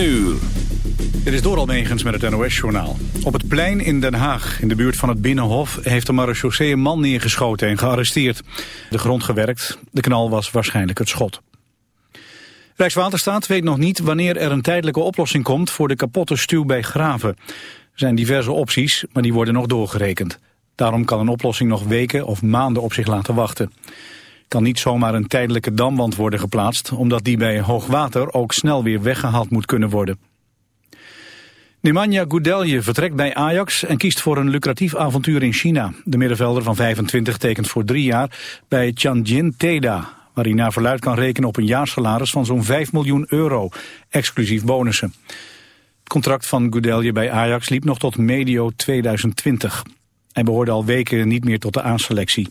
uur. Dit is Doral Megens met het NOS-journaal. Op het plein in Den Haag, in de buurt van het Binnenhof... heeft de marechaussee een man neergeschoten en gearresteerd. De grond gewerkt. De knal was waarschijnlijk het schot. Rijkswaterstaat weet nog niet wanneer er een tijdelijke oplossing komt... voor de kapotte stuw bij Graven. Er zijn diverse opties, maar die worden nog doorgerekend. Daarom kan een oplossing nog weken of maanden op zich laten wachten kan niet zomaar een tijdelijke damwand worden geplaatst... omdat die bij hoogwater ook snel weer weggehaald moet kunnen worden. Nemanja Goudelje vertrekt bij Ajax en kiest voor een lucratief avontuur in China. De middenvelder van 25 tekent voor drie jaar bij Tianjin Teda... waar hij naar verluid kan rekenen op een jaarsalaris van zo'n 5 miljoen euro, exclusief bonussen. Het contract van Goudelje bij Ajax liep nog tot medio 2020. Hij behoorde al weken niet meer tot de aanselectie.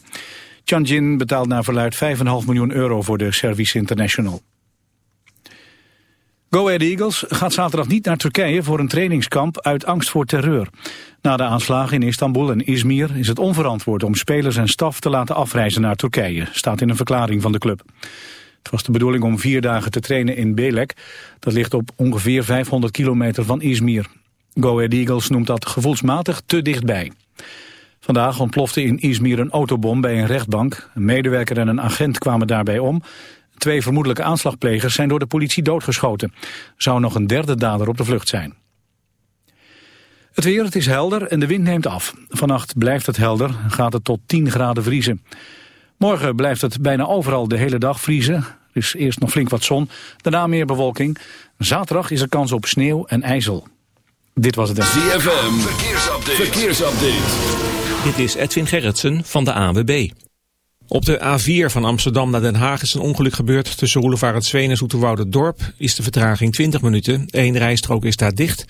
Tianjin betaalt naar verluid 5,5 miljoen euro voor de Service International. Go Ahead Eagles gaat zaterdag niet naar Turkije voor een trainingskamp uit angst voor terreur. Na de aanslagen in Istanbul en Izmir is het onverantwoord om spelers en staf te laten afreizen naar Turkije, staat in een verklaring van de club. Het was de bedoeling om vier dagen te trainen in Belek. Dat ligt op ongeveer 500 kilometer van Izmir. Go Ahead Eagles noemt dat gevoelsmatig te dichtbij. Vandaag ontplofte in Izmir een autobom bij een rechtbank. Een medewerker en een agent kwamen daarbij om. Twee vermoedelijke aanslagplegers zijn door de politie doodgeschoten. Zou nog een derde dader op de vlucht zijn. Het weer, het is helder en de wind neemt af. Vannacht blijft het helder gaat het tot 10 graden vriezen. Morgen blijft het bijna overal de hele dag vriezen. Er is eerst nog flink wat zon, daarna meer bewolking. Zaterdag is er kans op sneeuw en ijzel. Dit was het. ZFM, verkeersupdate. verkeersupdate. Dit is Edwin Gerritsen van de ANWB. Op de A4 van Amsterdam naar Den Haag is een ongeluk gebeurd. Tussen Roelevarensveen en Dorp is de vertraging 20 minuten. Eén rijstrook is daar dicht.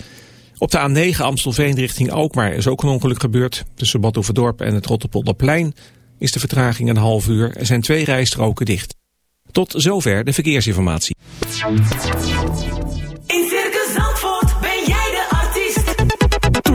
Op de A9 Amstelveen richting Alkmaar is ook een ongeluk gebeurd. Tussen Badhoevedorp en het Rotterpolderplein is de vertraging een half uur. Er zijn twee rijstroken dicht. Tot zover de verkeersinformatie.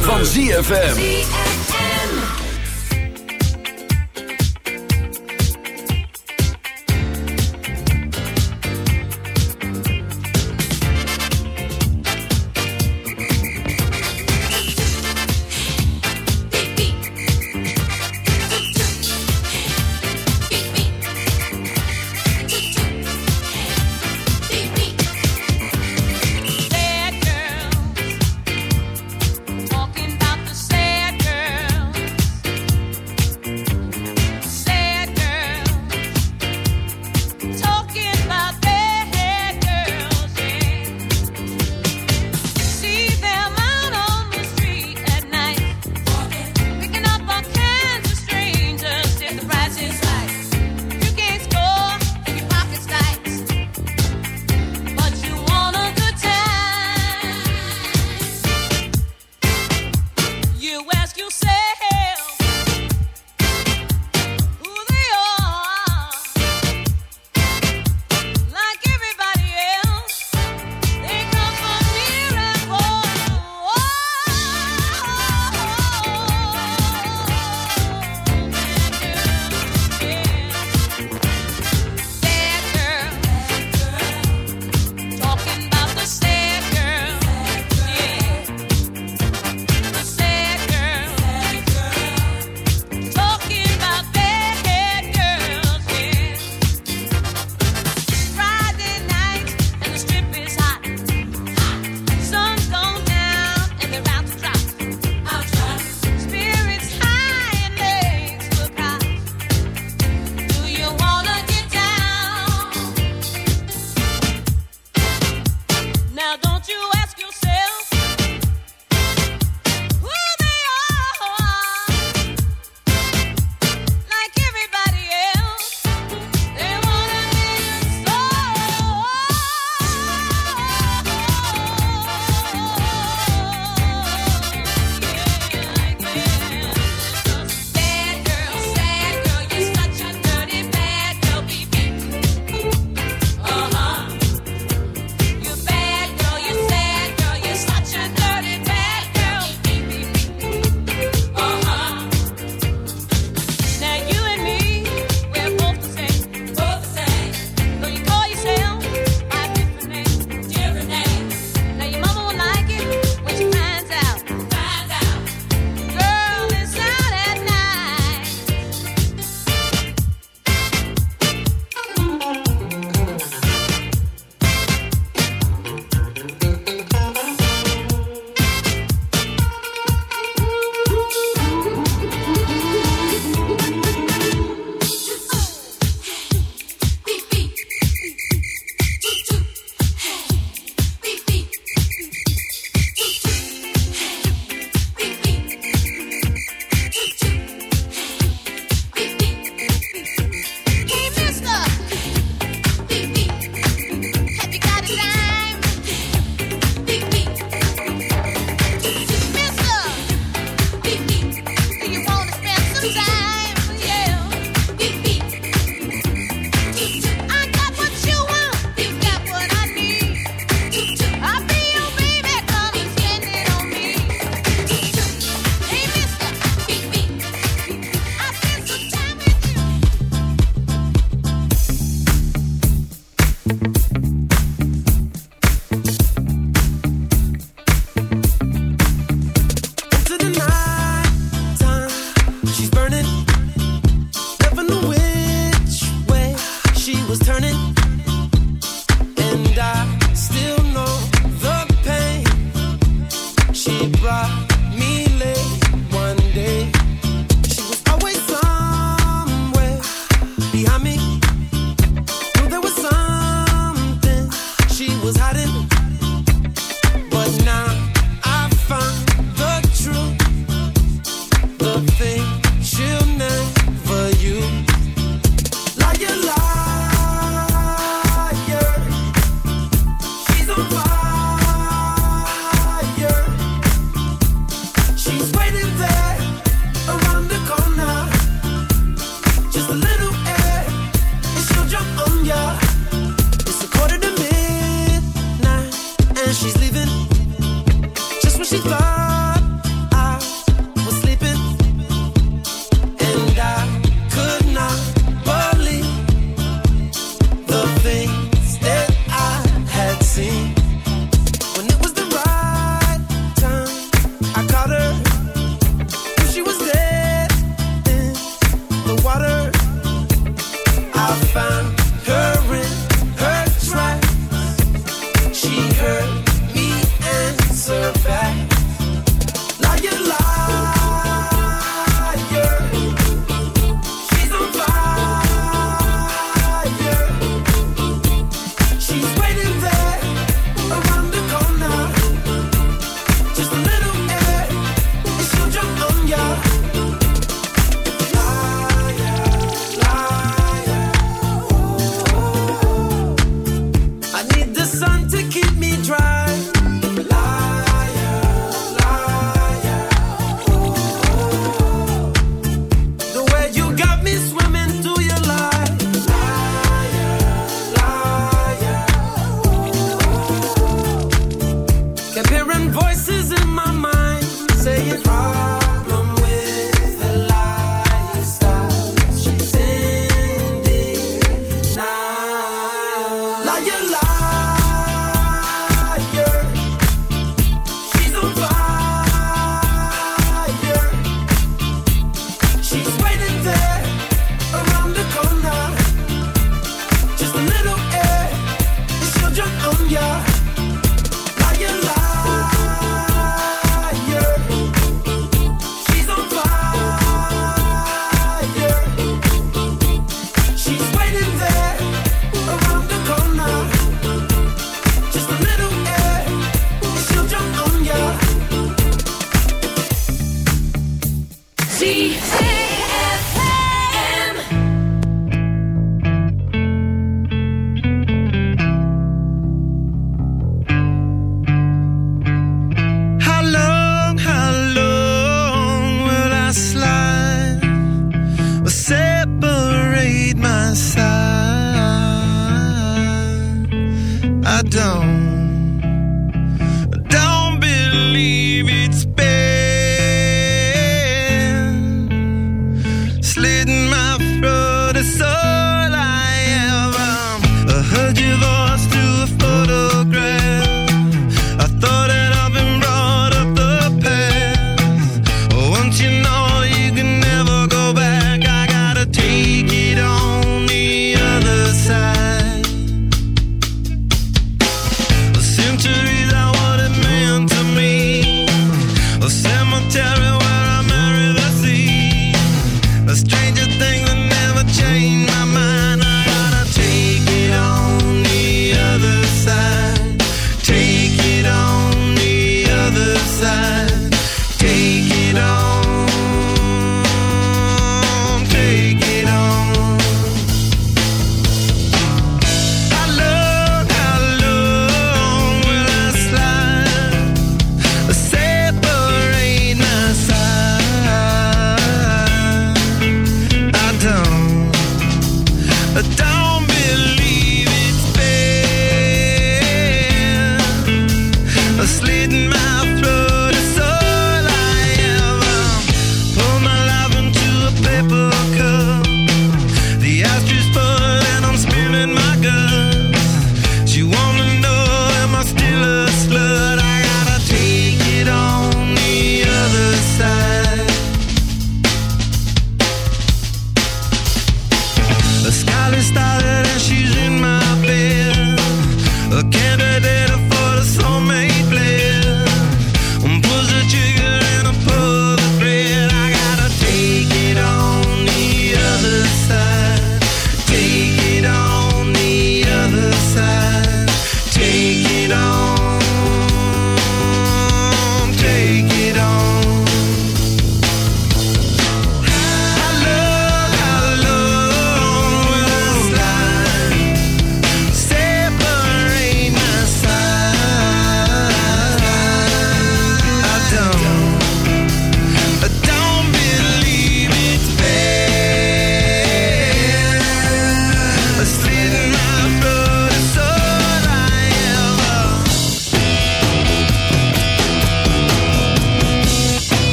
van ZFM.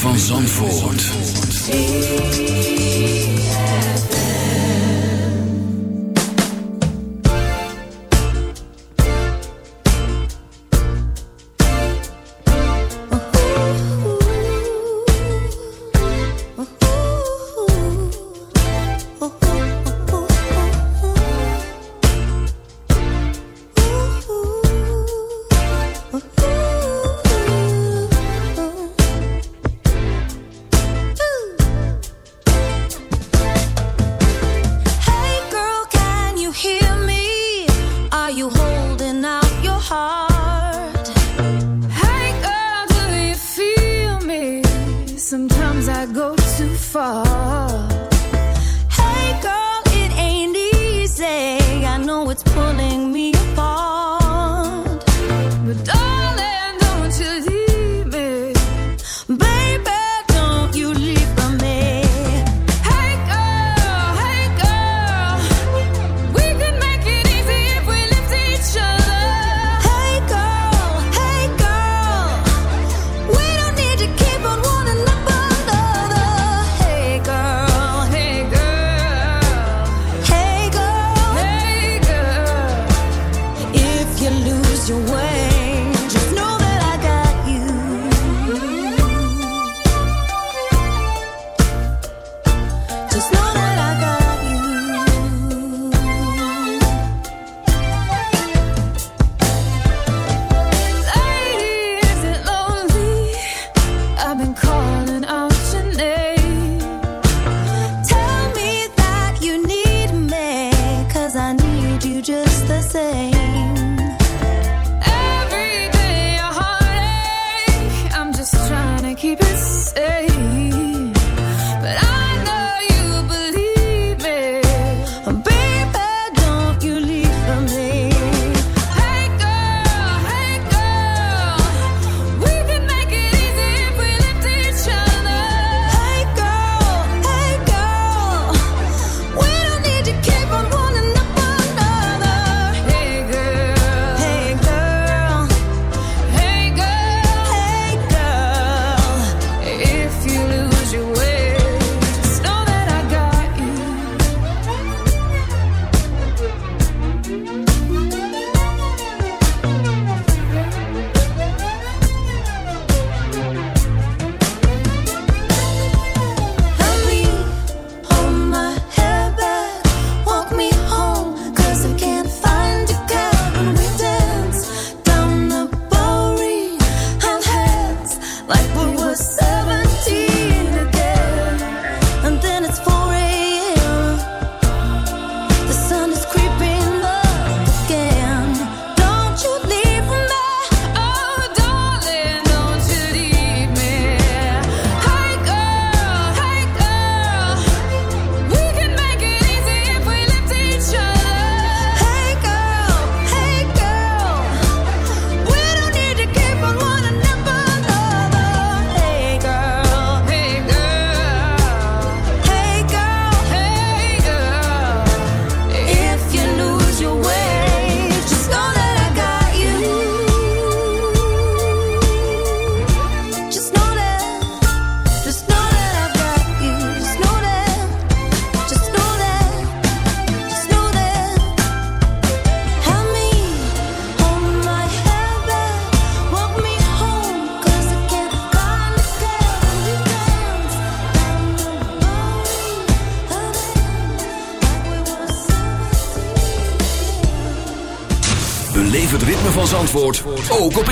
Van Zandvoort. Just know that I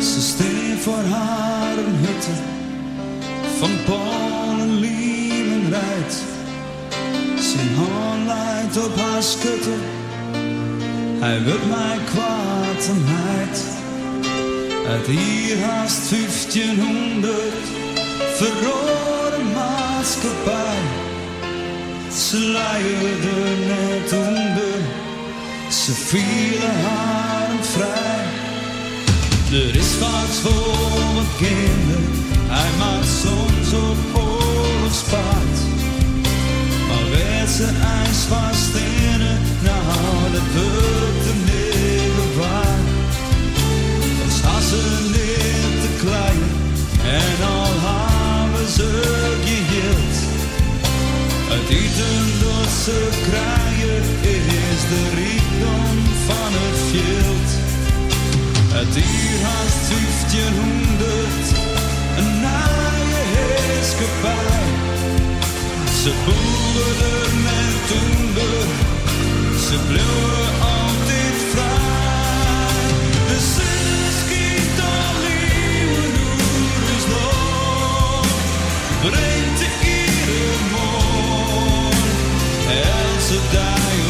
Ze steen voor haar een hutte van Polen, Liemen rijdt. Zijn hand leidt op haar schutte, hij wil mij kwaad en heid. Uit hier haast 1500 verrode maatschappij. Ze luierde net onder, ze vielen haar vrij. Er is vaak voor mijn kinderen, hij maakt soms op oorlogspaard. Maar werd zijn ijs van stenen, nou dat wordt een hele waar. Dan ze niet te klein en al halen ze geheeld. Het eten dat ze krijgen is de rijkdom van het veld. Het uur haast 1500, een naaie heerskepaar. Ze boerden met toenden, ze bleven altijd vrij. De zon schiet al leeuwen door ons land, brengt de ere morgen, else dagen.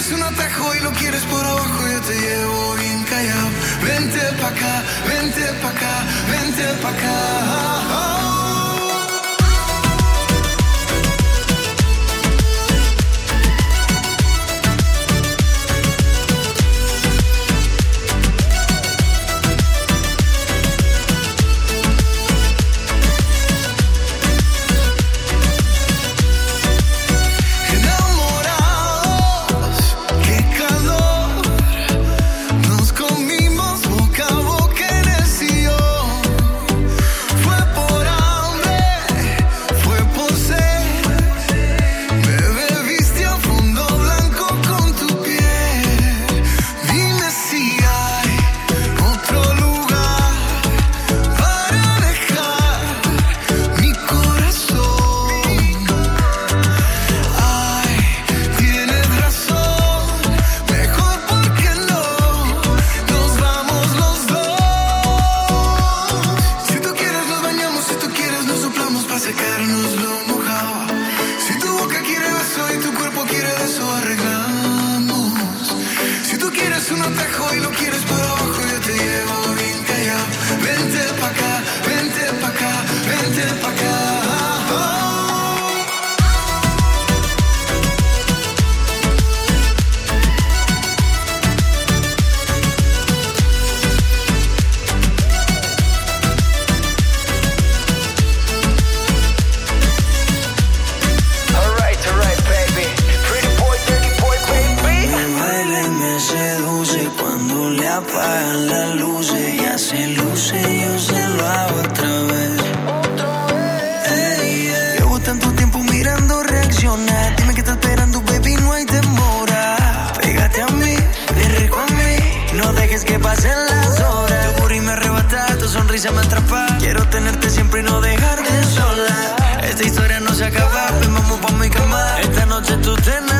tienes un atajo y lo quieres por abajo, yo te llevo bien callado. Vente pa' acá, vente pa' acá, vente pa' acá. lo otra vez. Otra vez. Llevo tanto tiempo mirando reaccionar. Dime que estás esperando, baby, no hay demora. Pégate a mí, ven rico a mí. No dejes que pasen las horas. Tu booty me arrebata, tu sonrisa me atrapa. Quiero tenerte siempre y no dejarte sola. Esta historia no se acaba, ven vamos pa' mi cama. Esta noche tú tenés